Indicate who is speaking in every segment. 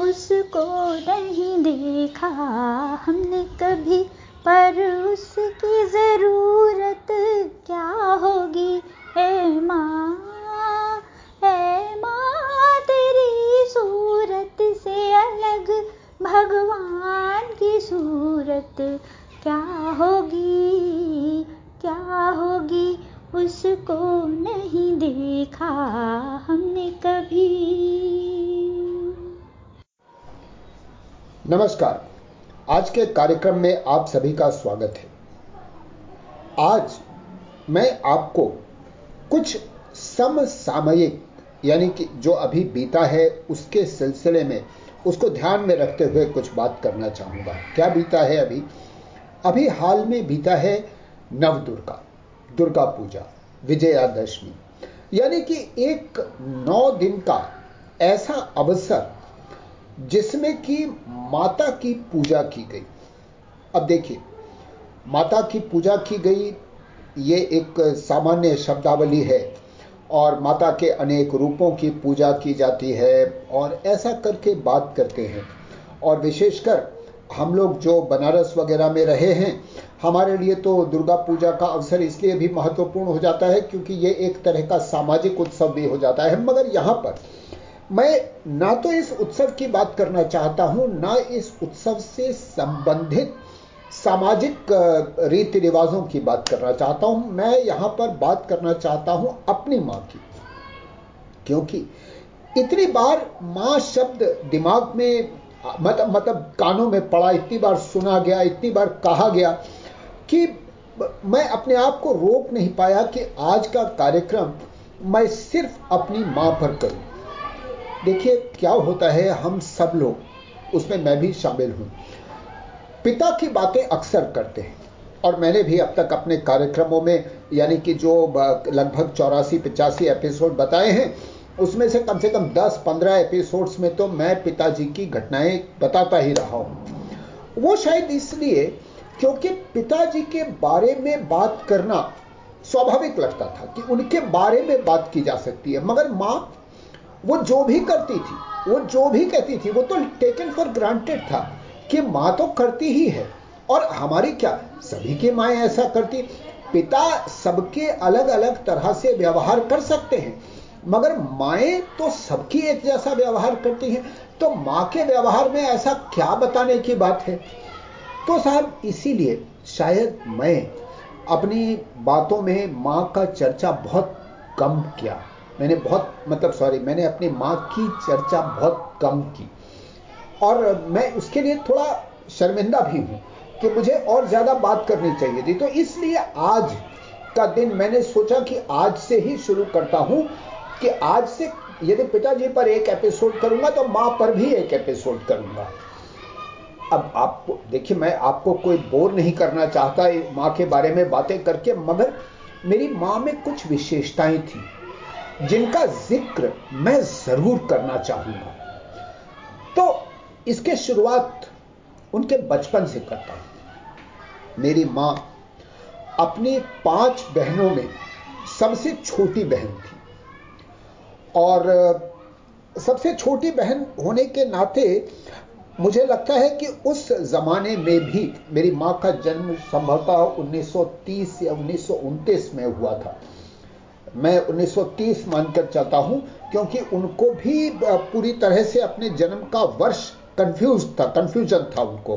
Speaker 1: उसको नहीं देखा। हमने कभी पर उसकी ज़रूरत क्या होगी? ए माँ ए माँ, तेरी सूरत से अलग भगवान की सूरत क्या होगी? क्या होगी? उसको नहीं देखा। हमने कभी
Speaker 2: नमस्कार। आज के कार्यक्रम में आप सभी का स्वागत है। आज मैं आपको कुछ समसामयिक, यानी कि जो अभी बीता है, उसके सिलसिले में, उसको ध्यान में रखते हुए कुछ बात करना चाहूँगा। क्या बीता है अभी? अभी हाल में बीता है नव दुर्गा दुर्गा पूजा, विजयादशमी। यानी कि एक नौ दिन का ऐसा अवसर जिसमें कि माता की पूजा की गई। अब देखिए, माता की पूजा की गई, ये एक सामान्य शब्दावली है और माता के अनेक रूपों की पूजा की जाती है और ऐसा करके बात करते हैं। और विशेषकर हम लोग जो बनारस वगैरह में रहे हैं, हमारे लिए तो दुर्गा पूजा का अवसर इसलिए भी महत्वपूर्ण हो जाता है क्योंकि ये एक तरह का सामाजिक उत्सव भी हो जाता है। मगर यहाँ पर मैं ना तो इस उत्सव की बात करना चाहता हूँ, ना इस उत्सव से संबंधित सामाजिक रीति रिवाजों की बात करना चाहता हूँ। मैं यहाँ पर बात करना चाहता हूँ अपनी माँ की। क्योंकि इतनी बार माँ शब्द दिमाग में मतलब मतलब कानों में पड़ा, इतनी बार सुना गया, इतनी बार कहा गया कि मैं अपने आप को रोक नहीं पाया कि आज का कार्यक्रम मैं सिर्फ़ अपनी माँ पर करूँ। देखिए, क्या होता है, हम सब लोग, उसमें मैं भी शामिल हूँ। पिता की बातें अक्सर करते हैं, और मैंने भी अब तक अपने कार्यक्रमों में, यानी कि जो लगभग चौरासी, पिचासी एपिसोड बताए हैं, उसमें से कम से कम 10-15 एपिसोड्स में तो मैं पिताजी की घटनाएँ बताता ही रहा हूँ। वो शायद इसलिए क्योंकि पिताजी के बारे में बात करना स्वाभाविक लगता था कि उनके बारे में बात की जा सकती है, मगर माँ वो जो भी करती थी, वो जो भी कहती थी, वो तो टेकन फॉर ग्रांटेड था कि माँ तो करती ही है। और हमारी क्या, सभी की माए ऐसा करती? पिता सबके अलग अलग तरह से व्यवहार कर सकते हैं, मगर माए तो सबकी एक जैसा व्यवहार करती हैं। तो माँ के व्यवहार में ऐसा क्या बताने की बात है? तो साहब, इसीलिए शायद मैं अपनी बातों में माँ का चर्चा बहुत कम किया। मैंने बहुत मतलब सॉरी मैंने अपनी माँ की चर्चा बहुत कम की। और मैं उसके लिए थोड़ा शर्मिंदा भी हूँ कि मुझे और ज़्यादा बात करनी चाहिए थी। तो इसलिए आज का दिन मैंने सोचा कि आज से ही शुरू करता हूँ कि आज से यदि पिताजी पर एक एपिसोड करूँगा तो माँ पर भी एक एपिसोड करूँगा। अब आपको, देखिए, मैं आपको कोई बोर नहीं करना चाहता, माँ के बारे में बातें करके, मगर मेरी माँ में कुछ विशेषताएँ थी। जिनका ज़िक्र मैं ज़रूर करना चाहूँगा। तो इसके शुरुआत उनके बचपन से करता हूँ। मेरी माँ अपनी पाँच बहनों में सबसे छोटी बहन थी। और सबसे छोटी बहन होने के नाते मुझे लगता है कि उस जमाने में भी मेरी माँ का जन्म संभवतः 1930 या उन्नीस सौ उनतीस में हुआ था। मैं 1930 मानकर चलता हूँ क्योंकि उनको भी पूरी तरह से अपने जन्म का वर्ष कंफ्यूज था कंफ्यूजन था उनको।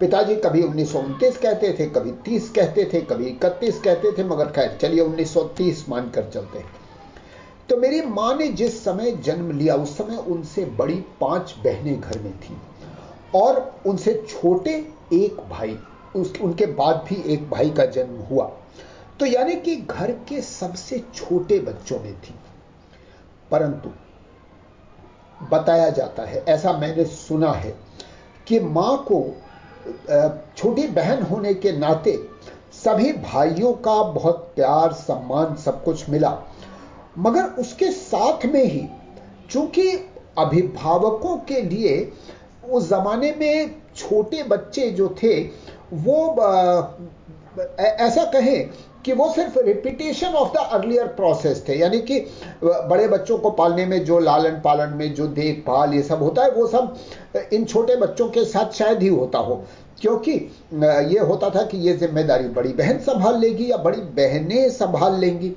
Speaker 2: पिताजी कभी उन्नीस सौ उनतीस कहते थे कभी 30 कहते थे कभी 31 कहते थे मगर खैर चलिए 1930 मानकर चलते हैं। तो मेरी माँ ने जिस समय जन्म लिया उस समय उनसे बड़ी पाँच बहनें घर में थी और उनसे छोटे एक भाई उस, उनके बाद भी एक भाई का जन्म हुआ। तो यानी कि घर के सबसे छोटे बच्चों में थी। परंतु बताया जाता है, ऐसा मैंने सुना है, कि माँ को छोटी बहन होने के नाते सभी भाइयों का बहुत प्यार, सम्मान सब कुछ मिला। मगर उसके साथ में ही, चूँकि अभिभावकों के लिए उस जमाने में छोटे बच्चे जो थे, वो ऐसा कहें कि वो सिर्फ़ repetition of the earlier process थे। यानी कि बड़े बच्चों को पालने में जो लालन पालन में जो देखभाल ये सब होता है, वो सब इन छोटे बच्चों के साथ शायद ही होता हो। क्योंकि ये होता था कि ये ज़िम्मेदारी बड़ी बहन संभाल लेगी या बड़ी बहनें संभाल लेंगी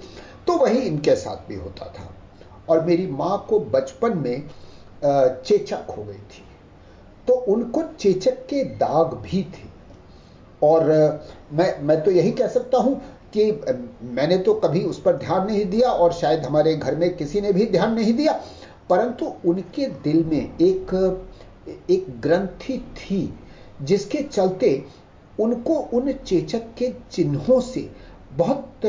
Speaker 2: तो वही इनके साथ भी होता था। और मेरी माँ को बचपन में चेचक हो गई थी। तो उनको चेचक के दाग भी थे। और मैं मैं तो यही कह सकता हूँ कि मैंने तो कभी उस पर ध्यान नहीं दिया और शायद हमारे घर में किसी ने भी ध्यान नहीं दिया। परंतु उनके दिल में एक एक ग्रंथि थी जिसके चलते उनको उन चेचक के चिन्हों से बहुत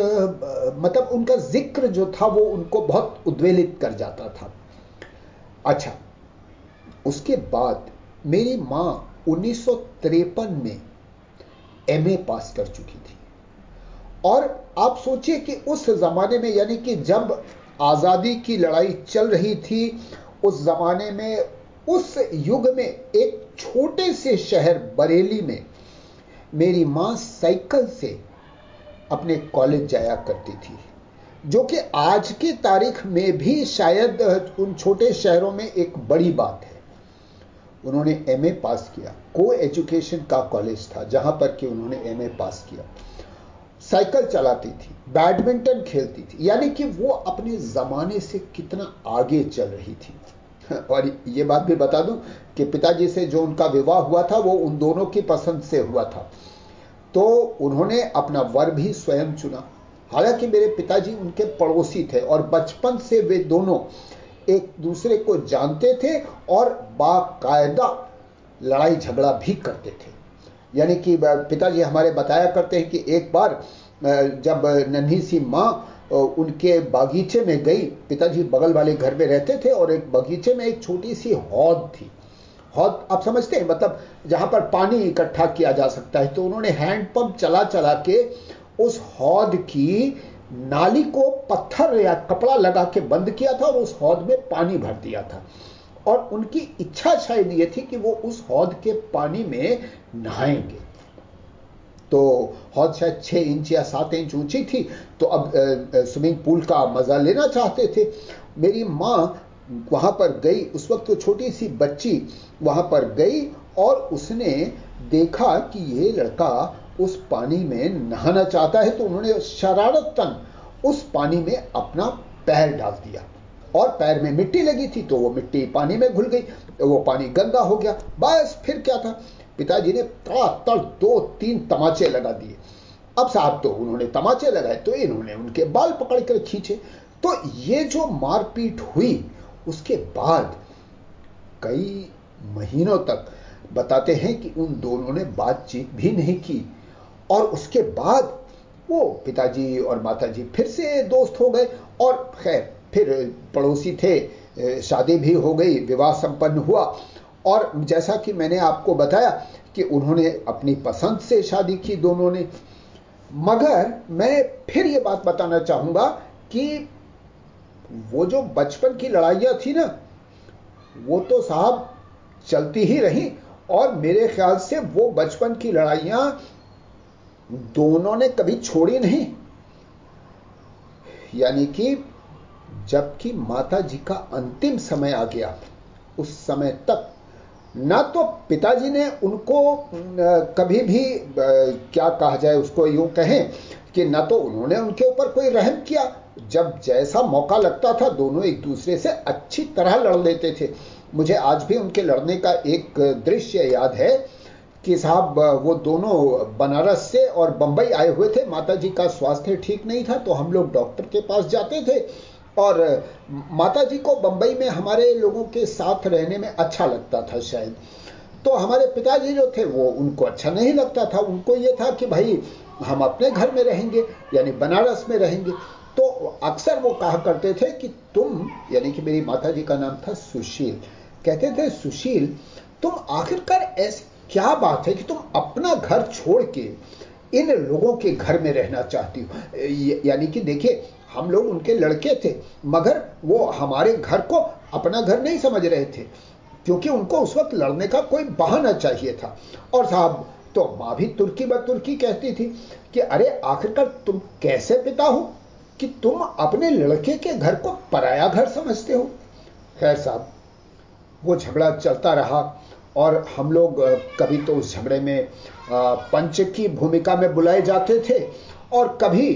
Speaker 2: मतलब उनका ज़िक्र जो था वो उनको बहुत उद्वेलित कर जाता था। अच्छा उसके बाद मेरी माँ उन्नीस सौ तिरपन में एमए पास कर चुकी थी। और आप सोचिए कि उस जमाने में, यानी कि जब आज़ादी की लड़ाई चल रही थी, उस जमाने में, उस युग में, एक छोटे से शहर बरेली में, मेरी माँ साइकिल से अपने कॉलेज जाया करती थी, जो कि आज की तारीख में भी शायद उन छोटे शहरों में एक बड़ी बात है। उन्होंने एमए पास किया। को एजुकेशन का कॉलेज था, जहाँ पर कि उन्होंने एमए पास किया। साइकिल चलाती थी, बैडमिंटन खेलती थी, यानी कि वो अपने जमाने से कितना आगे चल रही थी। और ये बात भी बता दूँ कि पिताजी से जो उनका विवाह हुआ था, वो उन दोनों की पसंद से हुआ था। तो उन्होंने अपना वर भी स्वयं चुना। हालाँकि मेरे पिताजी उनके पड़ोसी थे और बचपन से वे दोनों एक दूसरे को जानते थे और बाकायदा लड़ाई झगड़ा भी करते थे। यानी कि पिताजी हमारे बताया करते हैं कि एक बार जब नन्ही सी माँ उनके बागीचे में गई, पिताजी बगल वाले घर में रहते थे और एक बगीचे में एक छोटी सी हौद थी। हौद आप समझते हैं? मतलब जहाँ पर पानी इकट्ठा किया जा सकता है। तो उन्होंने हैंडपंप चला चला के उस हौद की नाली को पत्थर या कपड़ा लगा के बंद किया था और उस हौद में पानी भर दिया था। और उनकी इच्छा शायद ये थी कि वो उस हौद के पानी में नहाएँगे। तो हौद शायद छह इंच या सात इंच ऊँची थी तो अब स्विमिंग पूल का मज़ा लेना चाहते थे। मेरी माँ वहाँ पर गई, उस वक्त तो छोटी सी बच्ची वहाँ पर गई और उसने देखा कि ये लड़का उस पानी में नहाना चाहता है तो उन्होंने शरारतन उस पानी में अपना पैर डाल दिया और पैर में मिट्टी लगी थी तो वो मिट्टी पानी में घुल गई, वो पानी गंदा हो गया। बस फिर क्या था? पिताजी ने तड़ दो, तीन तमाचे लगा दिए। अब साहब तो उन्होंने तमाचे लगाए तो इन्होंने उनके बाल पकड़कर खींचे। तो ये जो मारपीट हुई, उसके बाद कई महीनों तक बताते हैं कि उन दोनों ने बातचीत भी नहीं की। और उसके बाद वो पिताजी और माताजी फिर से दोस्त हो गए और खैर, फिर पड़ोसी थे, शादी भी हो गई, विवाह संपन्न हुआ। और जैसा कि मैंने आपको बताया कि उन्होंने अपनी पसंद से शादी की दोनों ने। मगर मैं फिर ये बात बताना चाहूँगा कि वो जो बचपन की लड़ाइयाँ थी ना, वो तो साहब चलती ही रही और मेरे ख्याल से वो बचपन की लड़ाइयाँ दोनों ने कभी छोड़ी नहीं। यानी कि जबकि माता जी का अंतिम समय आ गया, उस समय तक ना तो पिताजी ने उनको कभी भी क्या कहा जाए उसको यूँ कहें कि ना तो उन्होंने उनके ऊपर कोई रहम किया। जब जैसा मौका लगता था, दोनों एक दूसरे से अच्छी तरह लड़ लेते थे। मुझे आज भी उनके लड़ने का एक दृश्य याद है कि साहब, वो दोनों बनारस से और बंबई आए हुए थे। माता जी का स्वास्थ्य ठीक नहीं था तो हम लोग डॉक्टर के पास जाते थे। और माता जी को बंबई में हमारे लोगों के साथ रहने में अच्छा लगता था शायद। तो हमारे पिताजी जो थे, वो उनको अच्छा नहीं लगता था। उनको ये था कि भाई, हम अपने घर में रहेंगे, यानी बनारस में रहेंगे। तो अक्सर वो कहा करते थे कि तुम, यानी कि मेरी माता जी का नाम था सुशील। कहते थे, सुशील, तुम आखिरकार ऐसी, क्या बात है कि तुम अपना घर छोड़ के इन लोगों के घर में रहना चाहती हो? यानी कि देखिए हम लोग उनके लड़के थे, मगर वो हमारे घर को अपना घर नहीं समझ रहे थे, क्योंकि उनको उस वक्त लड़ने का कोई बहाना चाहिए था। और साहब तो माँ भी तुर्की ब तुर्की कहती थी कि, अरे, आखिरकार तुम कैसे पिता हो कि तुम अपने लड़के के घर को पराया घर समझते हो? खैर साहब, वो झगड़ा चलता रहा, और हम लोग कभी तो उस झगड़े में पंच की भूमिका में बुलाए जाते थे, और कभी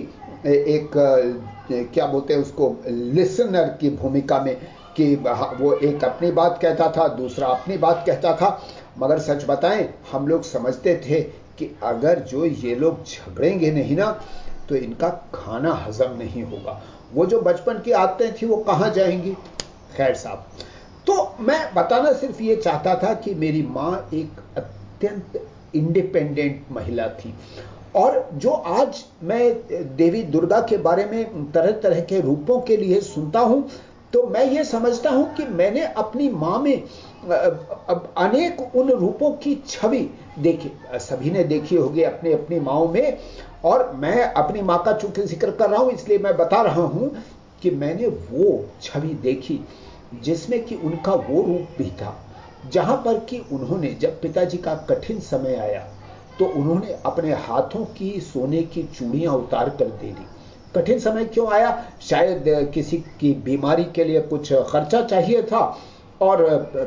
Speaker 2: एक क्या बोलते हैं उसको लिसनर की भूमिका में कि वो एक अपनी बात कहता था, दूसरा अपनी बात कहता था। मगर सच बताएँ, हम लोग समझते थे कि अगर जो ये लोग झगड़ेंगे नहीं ना तो इनका खाना हजम नहीं होगा। वो जो बचपन की आदतें थी, वो कहाँ जाएँगी? खैर साहब तो मैं बताना सिर्फ़ ये चाहता था कि मेरी माँ एक अत्यंत इंडिपेंडेंट महिला थी। और जो आज मैं देवी दुर्गा के बारे में तरह तरह के रूपों के लिए सुनता हूँ तो मैं ये समझता हूँ कि मैंने अपनी माँ में अनेक उन रूपों की छवि देखी सभी ने देखी होगी अपनी अपनी माओ में, और मैं अपनी माँ का चूँकि ज़िक्र कर रहा हूँ, इसलिए मैं बता रहा हूँ कि मैंने वो छवि देखी, जिसमें कि उनका वो रूप भी था, जहाँ पर कि उन्होंने, जब पिताजी का कठिन समय आया तो उन्होंने अपने हाथों की सोने की चूड़ियाँ उतार कर दे दी। कठिन समय क्यों आया? शायद किसी की बीमारी के लिए कुछ खर्चा चाहिए था और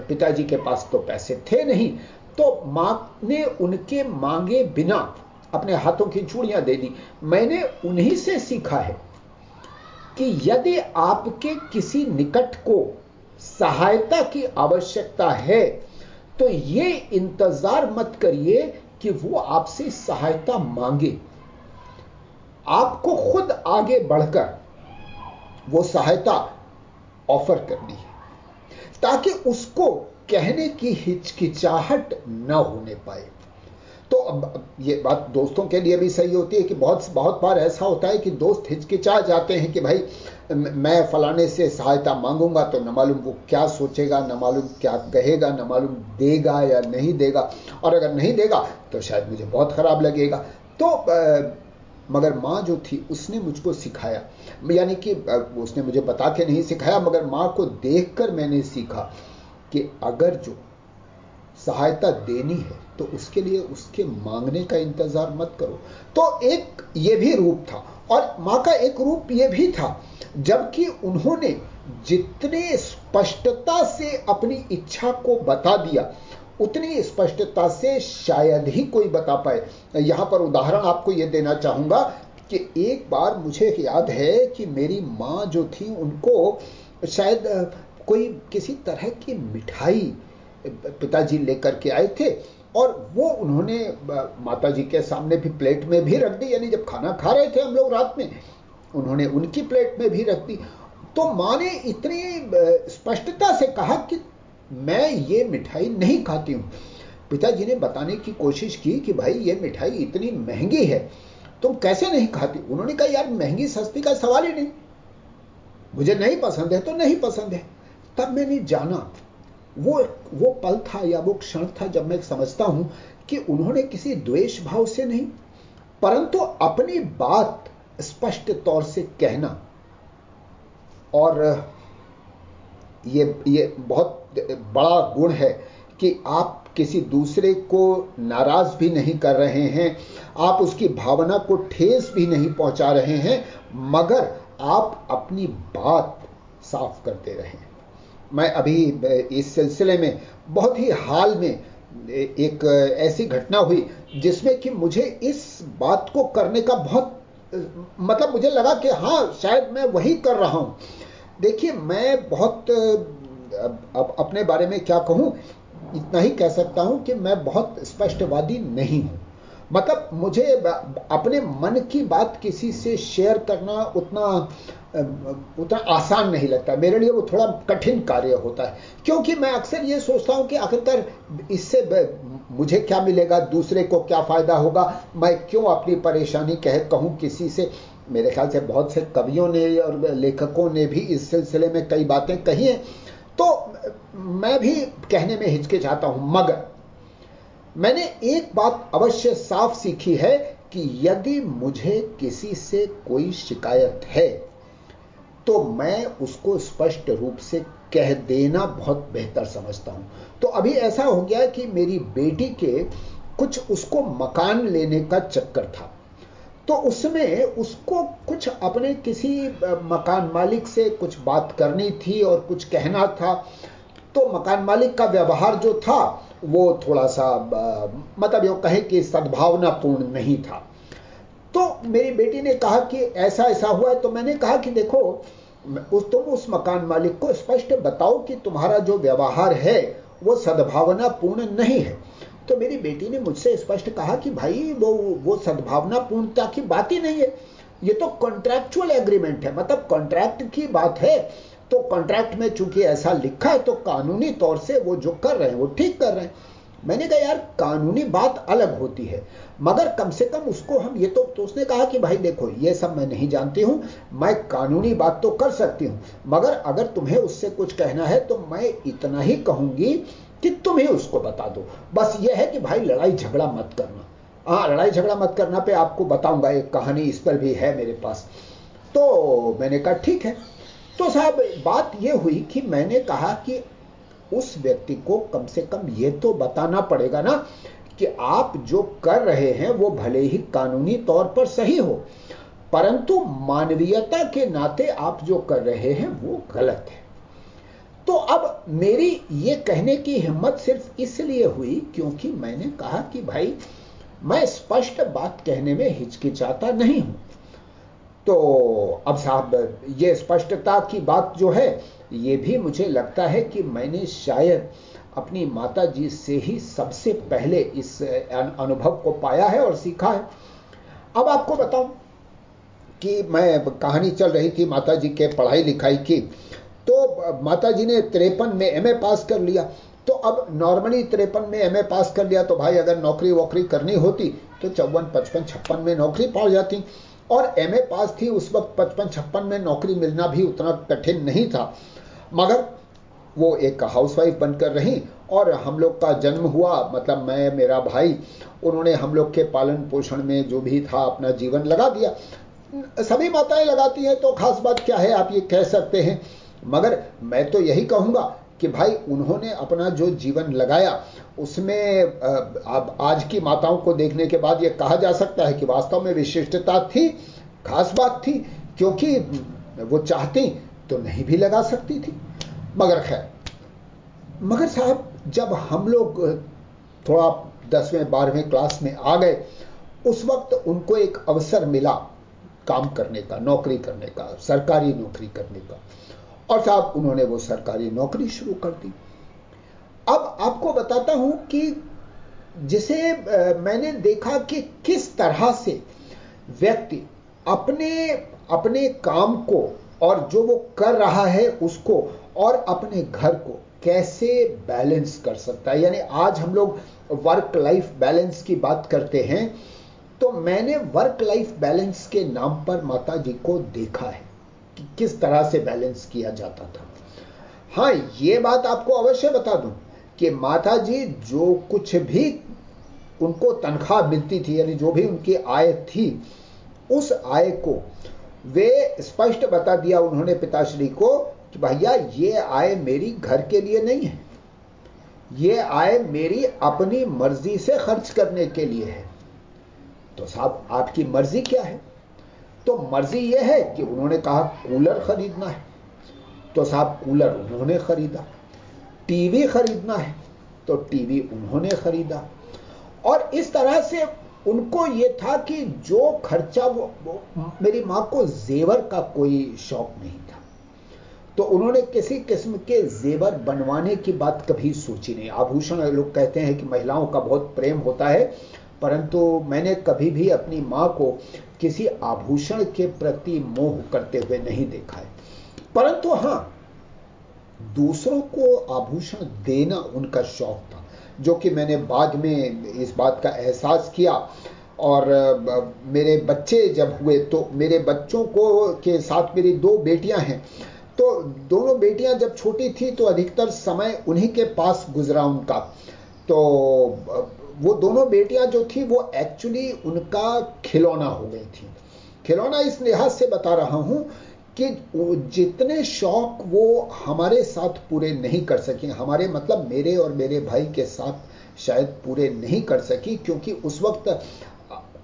Speaker 2: पिताजी के पास तो पैसे थे नहीं। तो माँ ने उनके मांगे बिना अपने हाथों की चूड़ियाँ दे दी। मैंने उन्हीं से सीखा है कि यदि आपके किसी निकट को सहायता की आवश्यकता है तो ये इंतज़ार मत करिए कि वो आपसे सहायता मांगे। आपको खुद आगे बढ़कर वो सहायता ऑफ़र करनी है, ताकि उसको कहने की हिचकिचाहट न होने पाए। तो अब ये बात दोस्तों के लिए भी सही होती है कि बहुत बहुत बार ऐसा होता है कि दोस्त हिचकिचा जाते हैं कि भाई मैं फलाने से सहायता मांगूँगा तो न मालूम वो क्या सोचेगा न मालूम क्या कहेगा न मालूम देगा या नहीं देगा। और अगर नहीं देगा तो शायद मुझे बहुत खराब लगेगा। तो आ, मगर माँ जो थी उसने मुझको सिखाया। यानी कि उसने मुझे बता के नहीं सिखाया मगर माँ को देखकर मैंने सीखा कि अगर जो सहायता देनी है तो उसके लिए उसके मांगने का इंतज़ार मत करो। तो एक ये भी रूप था। और माँ का एक रूप यह भी था, जबकि उन्होंने जितने स्पष्टता से अपनी इच्छा को बता दिया, उतनी स्पष्टता से शायद ही कोई बता पाए। यहाँ पर उदाहरण आपको यह देना चाहूँगा कि एक बार मुझे याद है कि मेरी माँ जो थी, उनको शायद कोई किसी तरह की मिठाई पिताजी लेकर के आए थे और वो उन्होंने माता जी के सामने भी प्लेट में भी रख दी, यानी जब खाना खा रहे थे हम लोग रात में, उन्होंने उनकी प्लेट में भी रख दी। तो माँ ने इतनी स्पष्टता से कहा कि मैं ये मिठाई नहीं खाती हूँ। पिताजी ने बताने की कोशिश की कि भाई, ये मिठाई इतनी महँगी है, तुम कैसे नहीं खाती? उन्होंने कहा, यार, महँगी सस्ती का सवाल ही नहीं। मुझे नहीं पसंद है तो नहीं पसंद है। तब मैंने जाना वो वो पल था या वो क्षण था जब मैं समझता हूँ कि उन्होंने किसी द्वेष भाव से नहीं, परंतु अपनी बात स्पष्ट तौर से कहना। और ये ये बहुत बड़ा गुण है कि आप किसी दूसरे को नाराज़ भी नहीं कर रहे हैं, आप उसकी भावना को ठेस भी नहीं पहुँचा रहे हैं, मगर आप अपनी बात साफ़ करते रहे। मैं अभी इस सिलसिले में बहुत ही हाल में एक ऐसी घटना हुई जिसमें कि मुझे इस बात को करने का बहुत मतलब मुझे लगा कि हाँ शायद मैं वही कर रहा हूँ। देखिए, मैं बहुत अब अपने बारे में क्या कहूँ, इतना ही कह सकता हूँ कि मैं बहुत स्पष्टवादी नहीं हूँ। मतलब मुझे अपने मन की बात किसी से शेयर करना उतना उतना आसान नहीं लगता। मेरे लिए वो थोड़ा कठिन कार्य होता है। क्योंकि मैं अक्सर ये सोचता हूँ कि आखिरकार इससे मुझे क्या मिलेगा, दूसरे को क्या फ़ायदा होगा? मैं क्यों अपनी परेशानी कह, कहूँ किसी से? मेरे ख्याल से बहुत से कवियों ने और लेखकों ने भी इस सिलसिले में कई बातें कही हैं। तो मैं भी कहने में हिचके हिचकिचाता हूँ, मगर मैंने एक बात अवश्य साफ़ सीखी है कि यदि मुझे किसी से कोई शिकायत है तो मैं उसको स्पष्ट रूप से कह देना बहुत बेहतर समझता हूँ। तो अभी ऐसा हो गया कि मेरी बेटी के कुछ उसको मकान लेने का चक्कर था। तो उसमें उसको कुछ अपने किसी मकान मालिक से कुछ बात करनी थी और कुछ कहना था। तो मकान मालिक का व्यवहार जो था वो थोड़ा सा मतलब यो कहें कि सद्भावनापूर्ण नहीं था। तो मेरी बेटी ने कहा कि ऐसा ऐसा हुआ है तो मैंने कहा कि देखो, उस, तुम उस मकान मालिक को स्पष्ट बताओ कि तुम्हारा जो व्यवहार है, वो सद्भावनापूर्ण नहीं है। तो मेरी बेटी ने मुझसे स्पष्ट कहा कि भाई, वो वो सद्भावना पूर्णता की बात ही नहीं है। ये तो कॉन्ट्रैक्चुअल एग्रीमेंट है मतलब कॉन्ट्रैक्ट की बात है। तो कॉन्ट्रैक्ट में चूँकि ऐसा लिखा है तो कानूनी तौर से वो जो कर रहे हैं वो ठीक कर रहे हैं। मैंने कहा यार कानूनी बात अलग होती है। मगर कम से कम उसको हम ये तो, तो उसने कहा कि भाई देखो ये सब मैं नहीं जानती हूँ मैं कानूनी बात तो कर सकती हूँ मगर अगर तुम्हें उससे कुछ कहना है तो मैं इतना ही कहूँगी कि तुम ही उसको बता दो। बस ये है कि भाई लड़ाई झगड़ा मत करना। हाँ लड़ाई झगड़ा मत करना पे आपको बताऊँगा एक कहानी इस पर भी है मेरे पास। तो मैंने कहा ठीक है। तो साहब, बात यह हुई कि मैंने कहा कि उस व्यक्ति को कम से कम यह तो बताना पड़ेगा ना कि आप जो कर रहे हैं, वो भले ही कानूनी तौर पर सही हो, परंतु मानवीयता के नाते आप जो कर रहे हैं, वो गलत है। तो अब मेरी ये कहने की हिम्मत सिर्फ़ इसलिए हुई क्योंकि मैंने कहा कि भाई, मैं स्पष्ट बात कहने में हिचकिचाता नहीं हूँ। तो अब साहब, ये स्पष्टता की बात जो है, ये भी मुझे लगता है कि मैंने शायद अपनी माता जी से ही सबसे पहले इस अनुभव को पाया है और सीखा है। अब आपको बताऊँ कि मैं कहानी चल रही थी माता जी के पढ़ाई लिखाई की तो माता जी ने तिरपन में एमए पास कर लिया। तो अब नॉर्मली तिरपन में एमए पास कर लिया तो भाई अगर नौकरी वोकरी करनी होती तो चौवन, पचपन, छप्पन में नौकरी पा जाती। और एमए पास थी, उस वक्त पचपन छप्पन में नौकरी मिलना भी उतना कठिन नहीं था। मगर वो एक हाउसवाइफ बनकर रही और हम लोग का जन्म हुआ मतलब मैं, मेरा भाई, उन्होंने हम लोग के पालन पोषण में जो भी था, अपना जीवन लगा दिया। सभी माताएँ लगाती हैं तो खास बात क्या है, आप ये कह सकते हैं। मगर मैं तो यही कहूँगा कि भाई उन्होंने अपना जो जीवन लगाया, उसमें अब आज की माताओं को देखने के बाद यह कहा जा सकता है कि वास्तव में विशिष्टता थी, खास बात थी, क्योंकि वो चाहती तो नहीं भी लगा सकती थी। मगर खैर, मगर साहब, जब हम लोग थोड़ा दसवें, बारहवें क्लास में आ गए, उस वक्त उनको एक अवसर मिला काम करने का, नौकरी करने का, सरकारी नौकरी करने का। और साहब उन्होंने वो सरकारी नौकरी शुरू कर दी। अब आपको बताता हूँ कि जिसे मैंने देखा कि किस तरह से व्यक्ति अपने अपने काम को और जो वो कर रहा है उसको और अपने घर को कैसे बैलेंस कर सकता है। यानी आज हम लोग वर्क लाइफ बैलेंस की बात करते हैं तो मैंने वर्क लाइफ बैलेंस के नाम पर माता जी को देखा है। कि किस तरह से बैलेंस किया जाता था। हाँ यह बात आपको अवश्य बता दूँ कि माता जी जो कुछ भी उनको तनख्वाह मिलती थी, यानी जो भी उनकी आय थी, उस आय को वे स्पष्ट बता दिया उन्होंने पिताश्री को कि भैया, ये आय मेरी घर के लिए नहीं है। ये आय मेरी अपनी मर्ज़ी से खर्च करने के लिए है। तो साहब, आपकी मर्ज़ी क्या है? तो मर्ज़ी यह है कि उन्होंने कहा कूलर खरीदना है। तो साहब कूलर उन्होंने खरीदा टीवी खरीदना है तो टीवी उन्होंने खरीदा। और इस तरह से उनको यह था कि जो खर्चा वो, वो मेरी माँ को जेवर का कोई शौक नहीं था। तो उन्होंने किसी किस्म के जेवर बनवाने की बात कभी सोची नहीं। आभूषण लोग कहते हैं कि महिलाओं का बहुत प्रेम होता है परंतु मैंने कभी भी अपनी माँ को किसी आभूषण के प्रति मोह करते हुए नहीं देखा है। परंतु हाँ, दूसरों को आभूषण देना उनका शौक था, जो कि मैंने बाद में इस बात का एहसास किया। और मेरे बच्चे जब हुए तो मेरे बच्चों को, के साथ मेरी दो बेटियाँ हैं तो दोनों बेटियाँ जब छोटी थी तो अधिकतर समय उन्हीं के पास गुजरा उनका। तो वो दोनों बेटियाँ जो थी, वो एक्चुअली उनका खिलौना हो गई थी। खिलौना इस लिहाज से बता रहा हूँ कि जितने शौक वो हमारे साथ पूरे नहीं कर सकी, हमारे मतलब मेरे और मेरे भाई के साथ शायद पूरे नहीं कर सकी, क्योंकि उस वक्त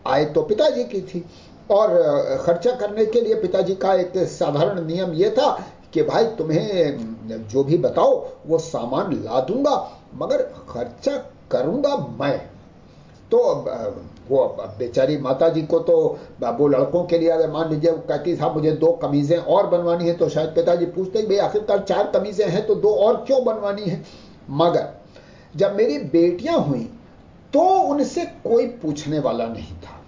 Speaker 2: आय तो पिताजी की थी। और खर्चा करने के लिए पिताजी का एक साधारण नियम यह था कि भाई तुम्हें जो भी बताओ, वो सामान ला दूँगा, मगर खर्चा करूँगा मैं। तो वो बेचारी माता जी को तो वो लड़कों के लिए अगर मान लीजिए कहती साहब, मुझे दो कमीजें और बनवानी है। तो शायद पिताजी पूछते भाई, आखिरकार चार कमीजें हैं तो दो और क्यों बनवानी है? मगर, जब मेरी बेटियाँ हुई तो उनसे कोई पूछने वाला नहीं था।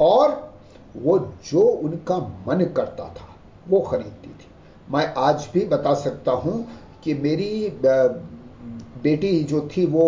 Speaker 2: और वो जो उनका मन करता था, वो खरीदती थी। मैं आज भी बता सकता हूँ कि मेरी बेटी जो थी वो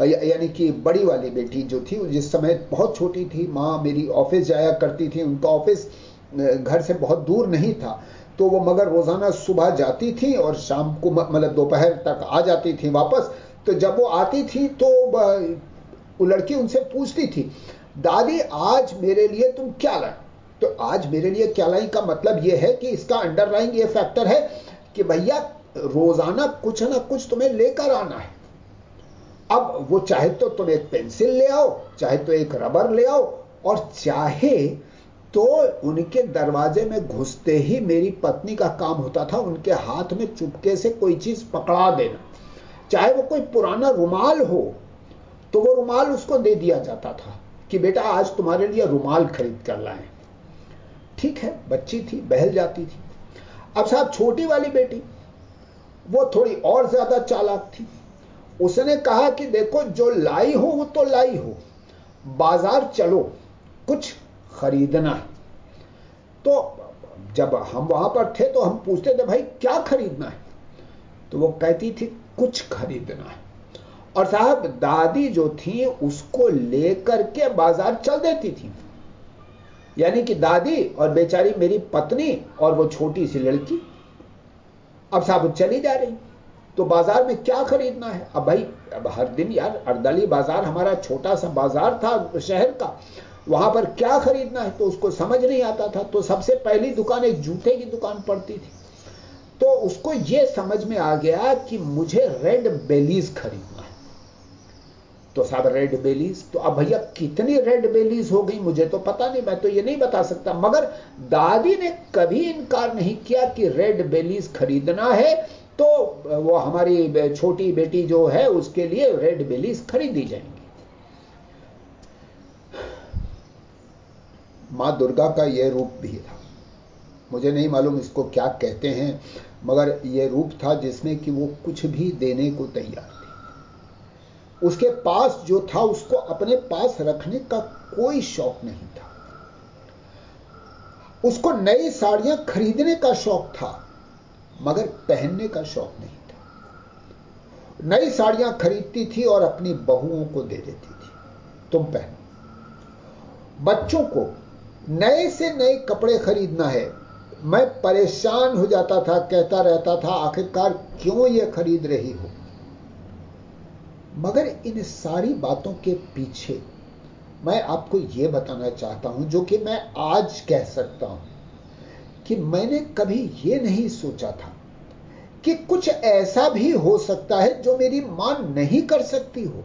Speaker 2: यानी कि बड़ी वाली बेटी जो थी, जिस समय बहुत छोटी थी, माँ मेरी ऑफ़िस जाया करती थी, उनका ऑफ़िस घर से बहुत दूर नहीं था तो वो मगर रोज़ाना सुबह जाती थी और शाम को मतलब दोपहर तक आ जाती थी वापस तो जब वो आती थी तो वो लड़की उनसे पूछती थी, दादी, आज मेरे लिए तुम क्या लाए? तो आज मेरे लिए क्या लाई का मतलब यह है कि इसका अंडरलाइंग ये फैक्टर है कि भैया रोज़ाना कुछ ना कुछ तुम्हें लेकर आना है। अब वो चाहे तो तुम एक पेंसिल ले आओ, चाहे तो एक रबर ले आओ, और चाहे तो उनके दरवाजे में घुसते ही मेरी पत्नी का काम होता था, उनके हाथ में चुपके से कोई चीज़ पकड़ा देना। चाहे वो कोई पुराना रुमाल हो तो वो रुमाल उसको दे दिया जाता था कि बेटा आज तुम्हारे लिए रुमाल खरीद कर लाए। ठीक है, बच्ची थी, बहल जाती थी। अब साहब छोटी वाली बेटी, वो थोड़ी और ज़्यादा चालाक थी। उसने कहा कि देखो, जो लाई हो, वो तो लाई हो। बाज़ार चलो, कुछ खरीदना है। तो जब हम वहाँ पर थे तो हम पूछते थे, भाई, क्या खरीदना है? तो वो कहती थी, कुछ खरीदना है। और साहब, दादी जो थी, उसको लेकर के बाज़ार चल देती थी। यानी कि दादी और बेचारी मेरी पत्नी और वो छोटी सी लड़की अब साहब चली जा रही। तो बाज़ार में क्या खरीदना है? अब भाई, अब हर दिन यार, अर्दली बाज़ार हमारा छोटा सा बाज़ार था शहर का, वहाँ पर क्या खरीदना है? तो उसको समझ नहीं आता था। तो सबसे पहली दुकान एक जूते की दुकान पड़ती थी। तो उसको यह समझ में आ गया कि मुझे रेड बेलीज खरीदना है। तो साहब रेड बेलीज तो अब भैया, कितनी रेड बेलीज हो गई मुझे तो पता नहीं, मैं तो ये नहीं बता सकता। मगर दादी ने कभी इनकार नहीं किया कि रेड बेलीज खरीदना है तो वो हमारी छोटी बेटी जो है, उसके लिए रेड बेलीज खरीदी जाएँगी। माँ दुर्गा का यह रूप भी था। मुझे नहीं मालूम इसको क्या कहते हैं, मगर यह रूप था जिसमें कि वो कुछ भी देने को तैयार थी। उसके पास जो था, उसको अपने पास रखने का कोई शौक नहीं था। उसको नई साड़ियाँ खरीदने का शौक था। मगर पहनने का शौक नहीं था। नई साड़ियाँ खरीदती थी और अपनी बहुओं को दे देती थी। तुम पहनो। बच्चों को नए से नए कपड़े खरीदना है। मैं परेशान हो जाता था, कहता रहता था, आखिरकार क्यों ये खरीद रही हो? मगर इन सारी बातों के पीछे मैं आपको यह बताना चाहता हूँ, जो कि मैं आज कह सकता हूँ। कि मैंने कभी यह नहीं सोचा था कि कुछ ऐसा भी हो सकता है जो मेरी माँ नहीं कर सकती हो।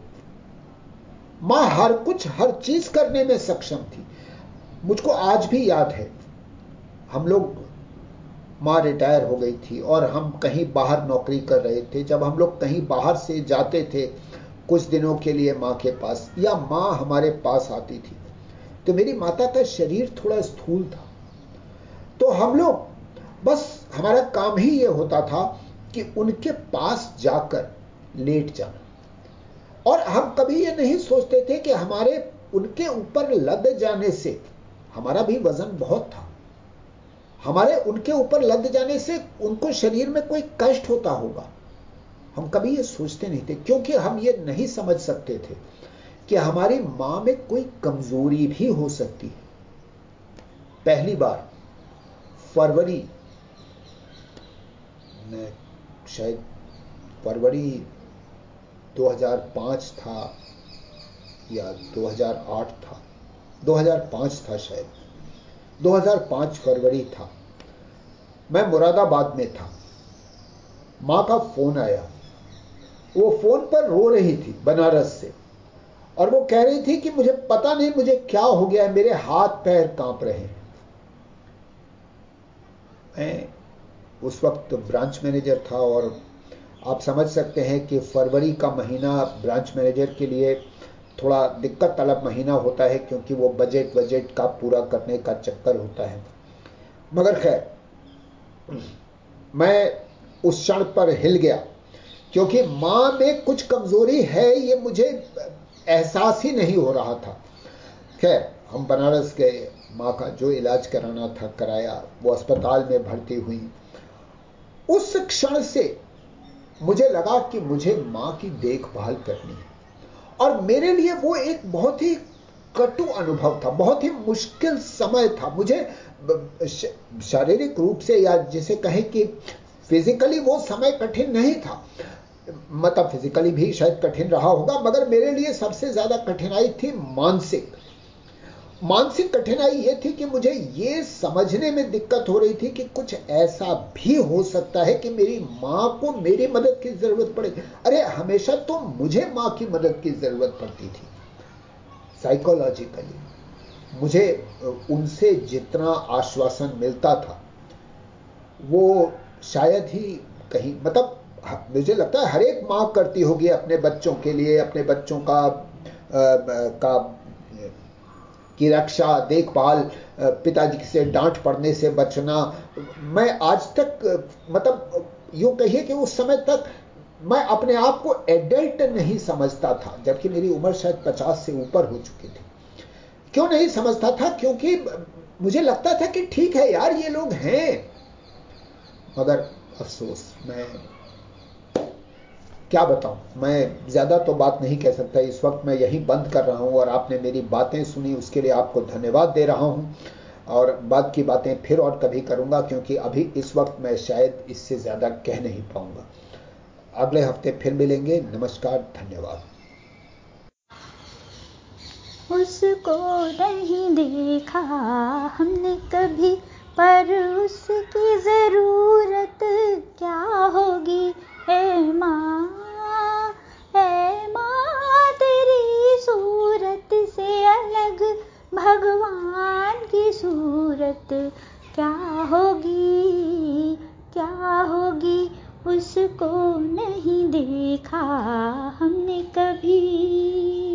Speaker 2: माँ हर कुछ, हर चीज़ करने में सक्षम थी। मुझको आज भी याद है, हम लोग, माँ रिटायर हो गई थी और हम कहीं बाहर नौकरी कर रहे थे। जब हम लोग कहीं बाहर से जाते थे, कुछ दिनों के लिए माँ के पास, या माँ हमारे पास आती थी तो मेरी माता का शरीर थोड़ा स्थूल था। तो हम लोग, बस हमारा काम ही यह होता था कि उनके पास जाकर लेट जाना। और हम कभी यह नहीं सोचते थे कि हमारे, उनके ऊपर लद जाने से हमारा भी वज़न बहुत था। हमारे, उनके ऊपर लद जाने से उनको शरीर में कोई कष्ट होता होगा। हम कभी ये सोचते नहीं थे, क्योंकि हम ये नहीं समझ सकते थे कि हमारी माँ में कोई कमज़ोरी भी हो सकती है। पहली बार फरवरी में शायद फरवरी 2005 था या 2008 था 2005 था शायद 2005 फरवरी था। मैं मुरादाबाद में था। माँ का फ़ोन आया। वो फ़ोन पर रो रही थी बनारस से और वो कह रही थी कि मुझे पता नहीं मुझे क्या हो गया है मेरे हाथ पैर काँप रहे हैं। मैं उस वक्त ब्रांच मैनेजर था और आप समझ सकते हैं कि फरवरी का महीना ब्रांच मैनेजर के लिए थोड़ा दिक्कत तलब महीना होता है क्योंकि वो बजट बजट का पूरा करने का चक्कर होता है। मगर खैर, मैं उस क्षण पर हिल गया क्योंकि माँ में कुछ कमज़ोरी है, ये मुझे एहसास ही नहीं हो रहा था। खैर, हम बनारस गए। माँ का जो इलाज कराना था, कराया, वो अस्पताल में भर्ती हुई। उस क्षण से मुझे लगा कि मुझे माँ की देखभाल करनी है। और मेरे लिए वो एक बहुत ही कटु अनुभव था, बहुत ही मुश्किल समय था। मुझे शारीरिक रूप से या जिसे कहें कि फिजिकली वो समय कठिन नहीं था। मतलब फिजिकली भी शायद कठिन रहा होगा, मगर मेरे लिए सबसे ज़्यादा कठिनाई थी मानसिक। मानसिक कठिनाई यह थी कि मुझे यह समझने में दिक्कत हो रही थी कि कुछ ऐसा भी हो सकता है कि मेरी माँ को मेरी मदद की ज़रूरत पड़े। अरे हमेशा तो मुझे माँ की मदद की ज़रूरत पड़ती थी। साइकोलॉजिकली मुझे उनसे जितना आश्वासन मिलता था वो शायद ही कहीं मतलब मुझे लगता है हर एक माँ करती होगी अपने बच्चों के लिए अपने बच्चों का आ, का की रक्षा, देखभाल पिताजी से डांट पड़ने से बचना। मैं आज तक मतलब यूँ कहिए कि उस समय तक मैं अपने आप को एडल्ट नहीं समझता था, जबकि मेरी उम्र शायद पचास से ऊपर हो चुकी थी। क्यों नहीं समझता था? क्योंकि मुझे लगता था कि ठीक है यार, ये लोग हैं। मगर, अफसोस, मैं क्या बताऊँ? मैं ज़्यादा तो बात नहीं कह सकता। इस वक्त मैं यही बंद कर रहा हूँ और आपने मेरी बातें सुनी, उसके लिए आपको धन्यवाद दे रहा हूँ। और बाद की बातें फिर और कभी करूँगा, क्योंकि अभी इस वक्त मैं शायद इससे ज़्यादा कह नहीं पाऊँगा। अगले हफ़्ते फिर मिलेंगे। नमस्कार, धन्यवाद।
Speaker 1: उसको नहीं देखा हमने कभी, पर उसकी ज़रूरत क्या होगी? हे माँ, है माँ, तेरी सूरत से अलग भगवान की सूरत। क्या होगी क्या होगी, उसको नहीं देखा हमने कभी।